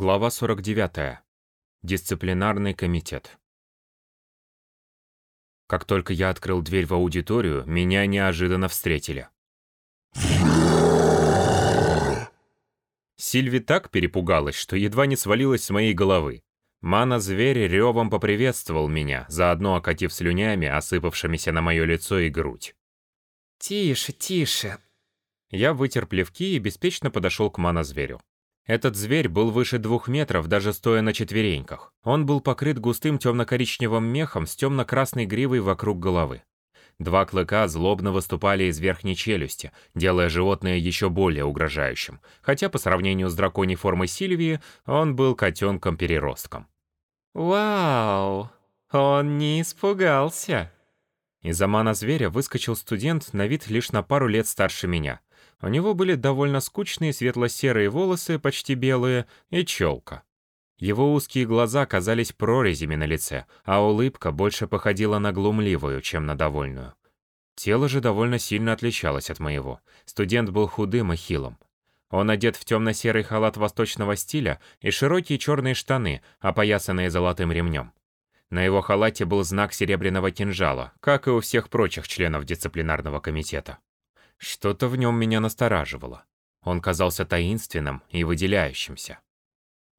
Глава 49. Дисциплинарный комитет. Как только я открыл дверь в аудиторию, меня неожиданно встретили. Сильви так перепугалась, что едва не свалилась с моей головы. Мана-зверь ревом поприветствовал меня, заодно окатив слюнями, осыпавшимися на мое лицо и грудь. «Тише, тише». Я вытер плевки и беспечно подошел к мана-зверю. Этот зверь был выше двух метров, даже стоя на четвереньках. Он был покрыт густым темно-коричневым мехом с темно-красной гривой вокруг головы. Два клыка злобно выступали из верхней челюсти, делая животное еще более угрожающим, хотя по сравнению с драконьей формой Сильвии он был котенком-переростком. Вау, он не испугался. Из амана зверя выскочил студент на вид лишь на пару лет старше меня. У него были довольно скучные светло-серые волосы, почти белые, и челка. Его узкие глаза казались прорезями на лице, а улыбка больше походила на глумливую, чем на довольную. Тело же довольно сильно отличалось от моего. Студент был худым и хилым. Он одет в темно-серый халат восточного стиля и широкие черные штаны, опоясанные золотым ремнем. На его халате был знак серебряного кинжала, как и у всех прочих членов дисциплинарного комитета. Что-то в нем меня настораживало. Он казался таинственным и выделяющимся.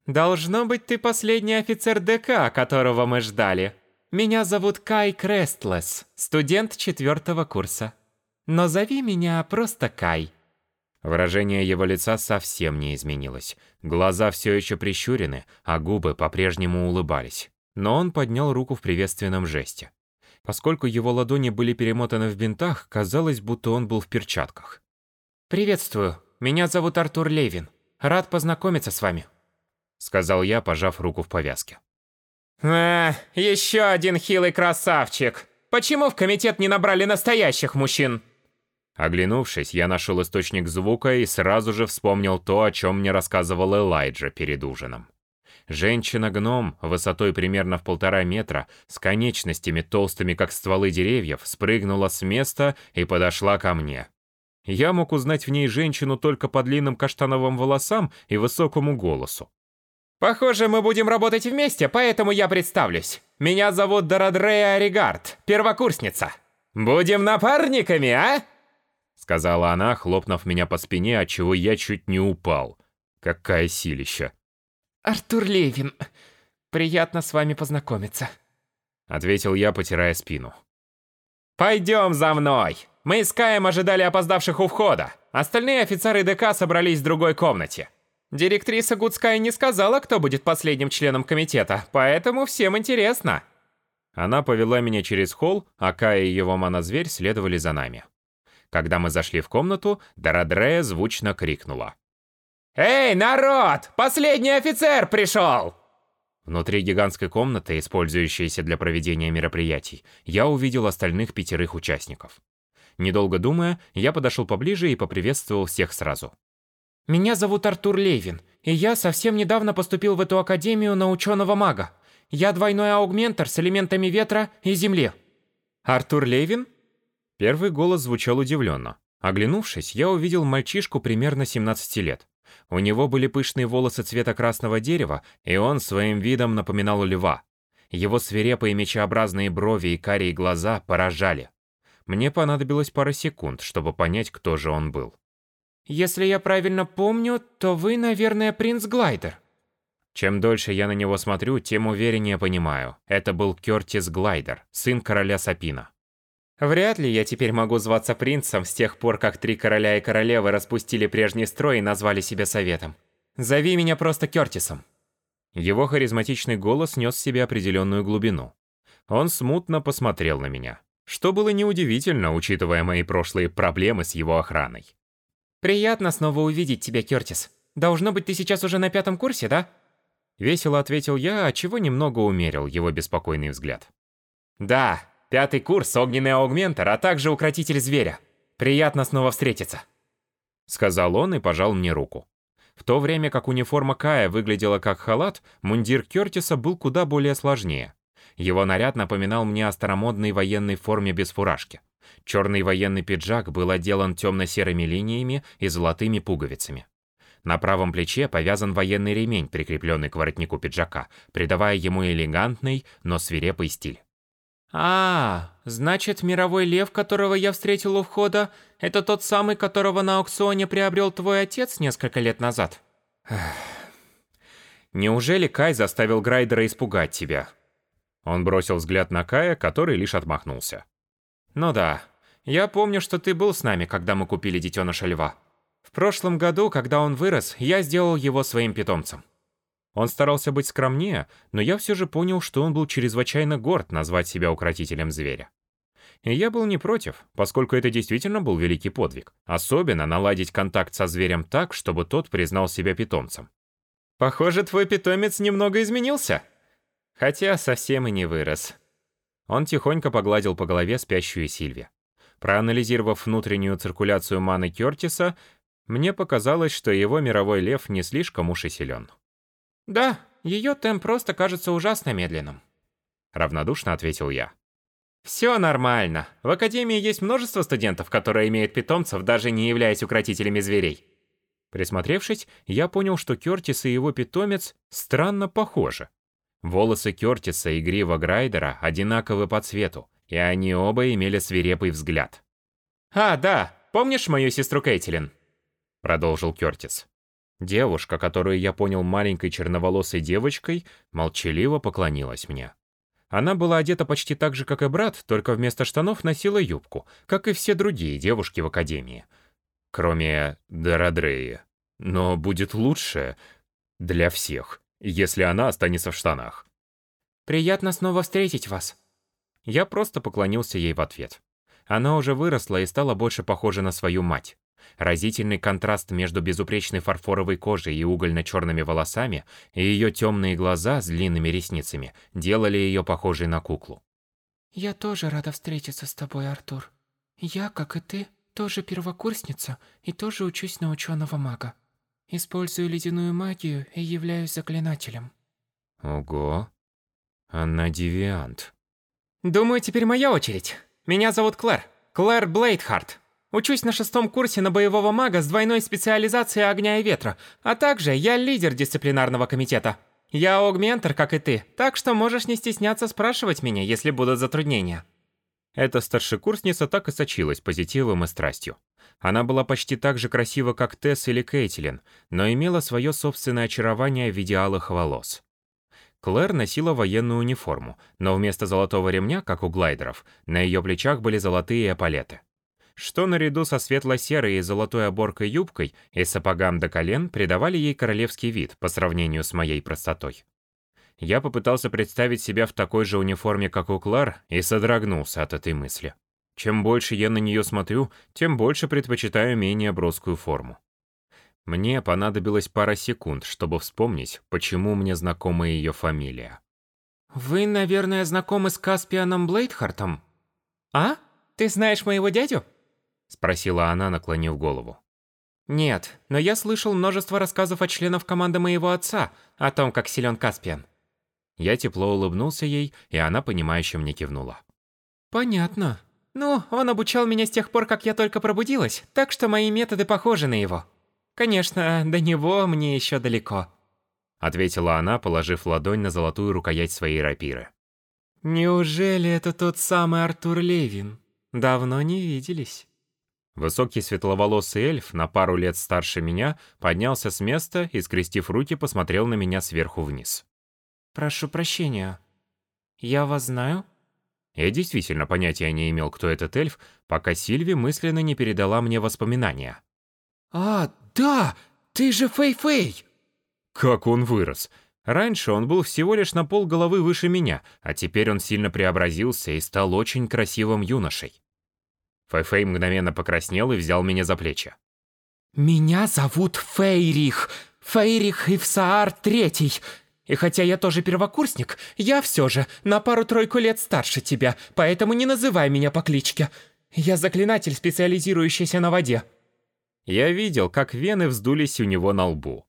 «Должно быть, ты последний офицер ДК, которого мы ждали. Меня зовут Кай Крестлес, студент четвертого курса. Но зови меня просто Кай». Выражение его лица совсем не изменилось. Глаза все еще прищурены, а губы по-прежнему улыбались. Но он поднял руку в приветственном жесте. Поскольку его ладони были перемотаны в бинтах, казалось, будто он был в перчатках. «Приветствую. Меня зовут Артур Левин. Рад познакомиться с вами», — сказал я, пожав руку в повязке. «А, еще один хилый красавчик. Почему в комитет не набрали настоящих мужчин?» Оглянувшись, я нашел источник звука и сразу же вспомнил то, о чем мне рассказывал Элайджа перед ужином. Женщина-гном, высотой примерно в полтора метра, с конечностями толстыми, как стволы деревьев, спрыгнула с места и подошла ко мне. Я мог узнать в ней женщину только по длинным каштановым волосам и высокому голосу. «Похоже, мы будем работать вместе, поэтому я представлюсь. Меня зовут Дорадрея Оригард, первокурсница. Будем напарниками, а?» Сказала она, хлопнув меня по спине, отчего я чуть не упал. Какая силища. «Артур Левин, приятно с вами познакомиться», — ответил я, потирая спину. «Пойдем за мной! Мы с Каем ожидали опоздавших у входа. Остальные офицеры ДК собрались в другой комнате. Директриса Гудская не сказала, кто будет последним членом комитета, поэтому всем интересно». Она повела меня через холл, а Кай и его монозверь следовали за нами. Когда мы зашли в комнату, Дорадрея звучно крикнула. «Эй, народ! Последний офицер пришел!» Внутри гигантской комнаты, использующейся для проведения мероприятий, я увидел остальных пятерых участников. Недолго думая, я подошел поближе и поприветствовал всех сразу. «Меня зовут Артур Левин, и я совсем недавно поступил в эту академию на ученого-мага. Я двойной аугментор с элементами ветра и земли». «Артур Левин?» Первый голос звучал удивленно. Оглянувшись, я увидел мальчишку примерно 17 лет. У него были пышные волосы цвета красного дерева, и он своим видом напоминал льва. Его свирепые мечеобразные брови и карие глаза поражали. Мне понадобилось пара секунд, чтобы понять, кто же он был. «Если я правильно помню, то вы, наверное, принц Глайдер». Чем дольше я на него смотрю, тем увереннее понимаю. Это был Кертис Глайдер, сын короля Сапина. Вряд ли я теперь могу зваться принцем с тех пор, как три короля и королевы распустили прежний строй и назвали себя советом. Зови меня просто Кёртисом. Его харизматичный голос нес в себе определенную глубину. Он смутно посмотрел на меня, что было неудивительно, учитывая мои прошлые проблемы с его охраной. «Приятно снова увидеть тебя, Кёртис. Должно быть, ты сейчас уже на пятом курсе, да?» Весело ответил я, отчего немного умерил его беспокойный взгляд. «Да, Пятый курс, огненный аугментор, а также укротитель зверя. Приятно снова встретиться. Сказал он и пожал мне руку. В то время как униформа Кая выглядела как халат, мундир Кёртиса был куда более сложнее. Его наряд напоминал мне о старомодной военной форме без фуражки. Черный военный пиджак был отделан темно-серыми линиями и золотыми пуговицами. На правом плече повязан военный ремень, прикрепленный к воротнику пиджака, придавая ему элегантный, но свирепый стиль. «А, значит, мировой лев, которого я встретил у входа, это тот самый, которого на аукционе приобрел твой отец несколько лет назад?» «Неужели Кай заставил Грайдера испугать тебя?» Он бросил взгляд на Кая, который лишь отмахнулся. «Ну да, я помню, что ты был с нами, когда мы купили детеныша льва. В прошлом году, когда он вырос, я сделал его своим питомцем. Он старался быть скромнее, но я все же понял, что он был чрезвычайно горд назвать себя укротителем зверя. И я был не против, поскольку это действительно был великий подвиг. Особенно наладить контакт со зверем так, чтобы тот признал себя питомцем. «Похоже, твой питомец немного изменился. Хотя совсем и не вырос». Он тихонько погладил по голове спящую Сильви. Проанализировав внутреннюю циркуляцию маны Кёртиса, мне показалось, что его мировой лев не слишком уж и силен. «Да, ее темп просто кажется ужасно медленным», — равнодушно ответил я. «Все нормально. В Академии есть множество студентов, которые имеют питомцев, даже не являясь укротителями зверей». Присмотревшись, я понял, что Кёртис и его питомец странно похожи. Волосы Кёртиса и грива Грайдера одинаковы по цвету, и они оба имели свирепый взгляд. «А, да, помнишь мою сестру Кейтилин?» Продолжил Кёртис. Девушка, которую я понял маленькой черноволосой девочкой, молчаливо поклонилась мне. Она была одета почти так же, как и брат, только вместо штанов носила юбку, как и все другие девушки в академии. Кроме Дородреи. Но будет лучше для всех, если она останется в штанах. «Приятно снова встретить вас». Я просто поклонился ей в ответ. Она уже выросла и стала больше похожа на свою мать. Разительный контраст между безупречной фарфоровой кожей и угольно-черными волосами и ее темные глаза с длинными ресницами делали ее похожей на куклу. «Я тоже рада встретиться с тобой, Артур. Я, как и ты, тоже первокурсница и тоже учусь на ученого мага. Использую ледяную магию и являюсь заклинателем». Ого. Она девиант. «Думаю, теперь моя очередь. Меня зовут Клэр. Клэр Блейдхарт. Учусь на шестом курсе на боевого мага с двойной специализацией огня и ветра, а также я лидер дисциплинарного комитета. Я аугментер, как и ты, так что можешь не стесняться спрашивать меня, если будут затруднения». Эта старшекурсница так и сочилась позитивом и страстью. Она была почти так же красива, как Тесс или Кейтилин, но имела свое собственное очарование в виде алых волос. Клэр носила военную униформу, но вместо золотого ремня, как у глайдеров, на ее плечах были золотые эполеты что наряду со светло-серой и золотой оборкой юбкой и сапогам до колен придавали ей королевский вид по сравнению с моей простотой. Я попытался представить себя в такой же униформе, как у Клар, и содрогнулся от этой мысли. Чем больше я на нее смотрю, тем больше предпочитаю менее броскую форму. Мне понадобилось пара секунд, чтобы вспомнить, почему мне знакома ее фамилия. «Вы, наверное, знакомы с Каспианом Блейдхартом?» «А? Ты знаешь моего дядю?» Спросила она, наклонив голову. «Нет, но я слышал множество рассказов от членов команды моего отца о том, как силен Каспиан». Я тепло улыбнулся ей, и она, понимающе мне кивнула. «Понятно. Ну, он обучал меня с тех пор, как я только пробудилась, так что мои методы похожи на его. Конечно, до него мне еще далеко», — ответила она, положив ладонь на золотую рукоять своей рапиры. «Неужели это тот самый Артур Левин? Давно не виделись». Высокий светловолосый эльф, на пару лет старше меня, поднялся с места и, скрестив руки, посмотрел на меня сверху вниз. «Прошу прощения. Я вас знаю?» Я действительно понятия не имел, кто этот эльф, пока Сильви мысленно не передала мне воспоминания. «А, да! Ты же Фэй-Фэй!» Как он вырос! Раньше он был всего лишь на пол головы выше меня, а теперь он сильно преобразился и стал очень красивым юношей. Фэйфэй мгновенно покраснел и взял меня за плечи. «Меня зовут Фейрих, Фейрих Ивсаар Третий. И хотя я тоже первокурсник, я все же на пару-тройку лет старше тебя, поэтому не называй меня по кличке. Я заклинатель, специализирующийся на воде». Я видел, как вены вздулись у него на лбу.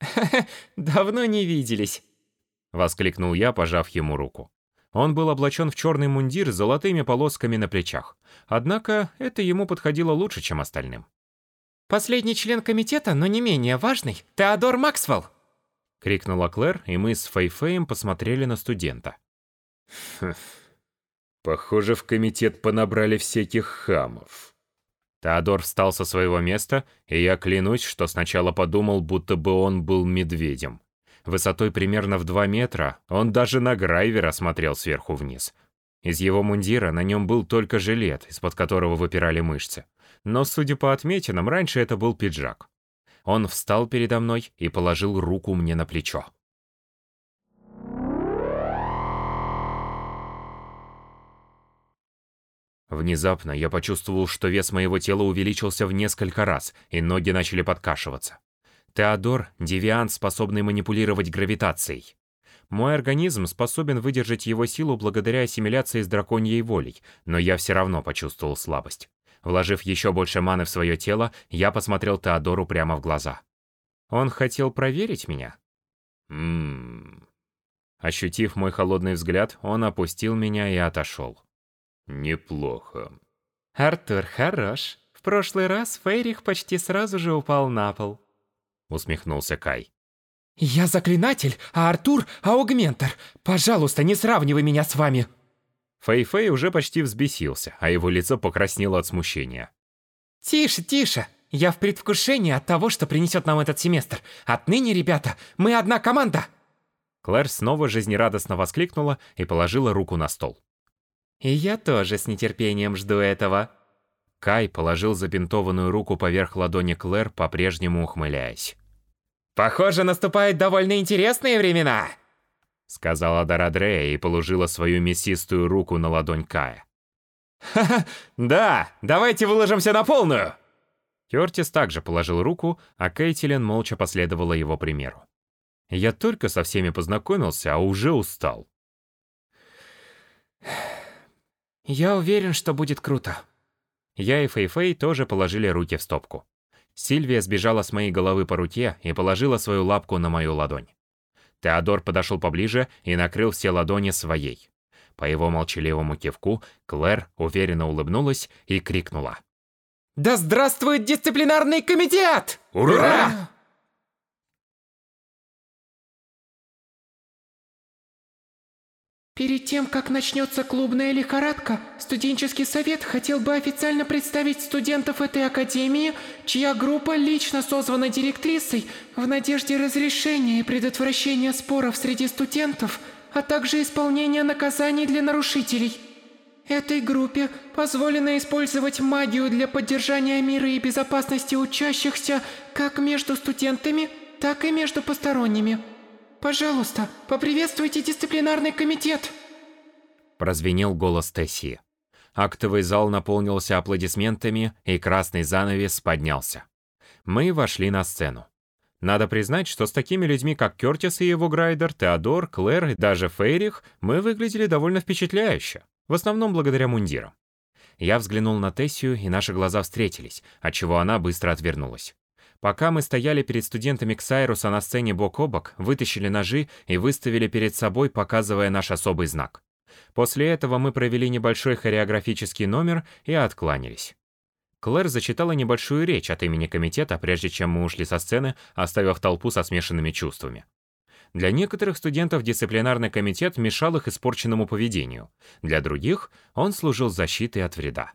давно не виделись», — воскликнул я, пожав ему руку. Он был облачен в черный мундир с золотыми полосками на плечах. Однако это ему подходило лучше, чем остальным. Последний член комитета, но не менее важный, Теодор Максвелл!» Крикнула Клэр, и мы с Фейфеем посмотрели на студента. Хм. Похоже, в комитет понабрали всяких хамов. Теодор встал со своего места, и я клянусь, что сначала подумал, будто бы он был медведем. Высотой примерно в 2 метра, он даже на Грайвера смотрел сверху вниз. Из его мундира на нем был только жилет, из-под которого выпирали мышцы. Но, судя по отметинам, раньше это был пиджак. Он встал передо мной и положил руку мне на плечо. Внезапно я почувствовал, что вес моего тела увеличился в несколько раз, и ноги начали подкашиваться. Теодор – девиант, способный манипулировать гравитацией. Мой организм способен выдержать его силу благодаря ассимиляции с драконьей волей, но я все равно почувствовал слабость. Вложив еще больше маны в свое тело, я посмотрел Теодору прямо в глаза. Он хотел проверить меня? Ммм... Ощутив мой холодный взгляд, он опустил меня и отошел. Неплохо. Артур хорош. В прошлый раз Фейрих почти сразу же упал на пол. Усмехнулся Кай. Я заклинатель, а Артур — аугментор. Пожалуйста, не сравнивай меня с вами. Фэй-Фэй уже почти взбесился, а его лицо покраснело от смущения. Тише, тише. Я в предвкушении от того, что принесет нам этот семестр. Отныне, ребята, мы одна команда. Клэр снова жизнерадостно воскликнула и положила руку на стол. И я тоже с нетерпением жду этого. Кай положил забинтованную руку поверх ладони Клэр, по-прежнему ухмыляясь. «Похоже, наступают довольно интересные времена!» Сказала Дарадрея и положила свою мясистую руку на ладонь Кая. «Ха-ха, да, давайте выложимся на полную!» Кертис также положил руку, а Кейтилен молча последовала его примеру. Я только со всеми познакомился, а уже устал. Я уверен, что будет круто. Я и Фэй-Фэй тоже положили руки в стопку. Сильвия сбежала с моей головы по руке и положила свою лапку на мою ладонь. Теодор подошел поближе и накрыл все ладони своей. По его молчаливому кивку Клэр уверенно улыбнулась и крикнула. «Да здравствует дисциплинарный комитет! Ура!», Ура! Перед тем, как начнется клубная лихорадка, студенческий совет хотел бы официально представить студентов этой академии, чья группа лично созвана директрисой в надежде разрешения и предотвращения споров среди студентов, а также исполнения наказаний для нарушителей. Этой группе позволено использовать магию для поддержания мира и безопасности учащихся как между студентами, так и между посторонними. Пожалуйста, поприветствуйте дисциплинарный комитет!» Прозвенел голос Тесси. Актовый зал наполнился аплодисментами, и красный занавес поднялся. Мы вошли на сцену. Надо признать, что с такими людьми, как Кертис и его Грайдер, Теодор, Клэр и даже Фейрих, мы выглядели довольно впечатляюще, в основном благодаря мундирам. Я взглянул на Тессию, и наши глаза встретились, отчего она быстро отвернулась. Пока мы стояли перед студентами Ксайруса на сцене бок о бок, вытащили ножи и выставили перед собой, показывая наш особый знак. После этого мы провели небольшой хореографический номер и откланялись. Клэр зачитала небольшую речь от имени комитета, прежде чем мы ушли со сцены, оставив толпу со смешанными чувствами. Для некоторых студентов дисциплинарный комитет мешал их испорченному поведению, для других он служил защитой от вреда.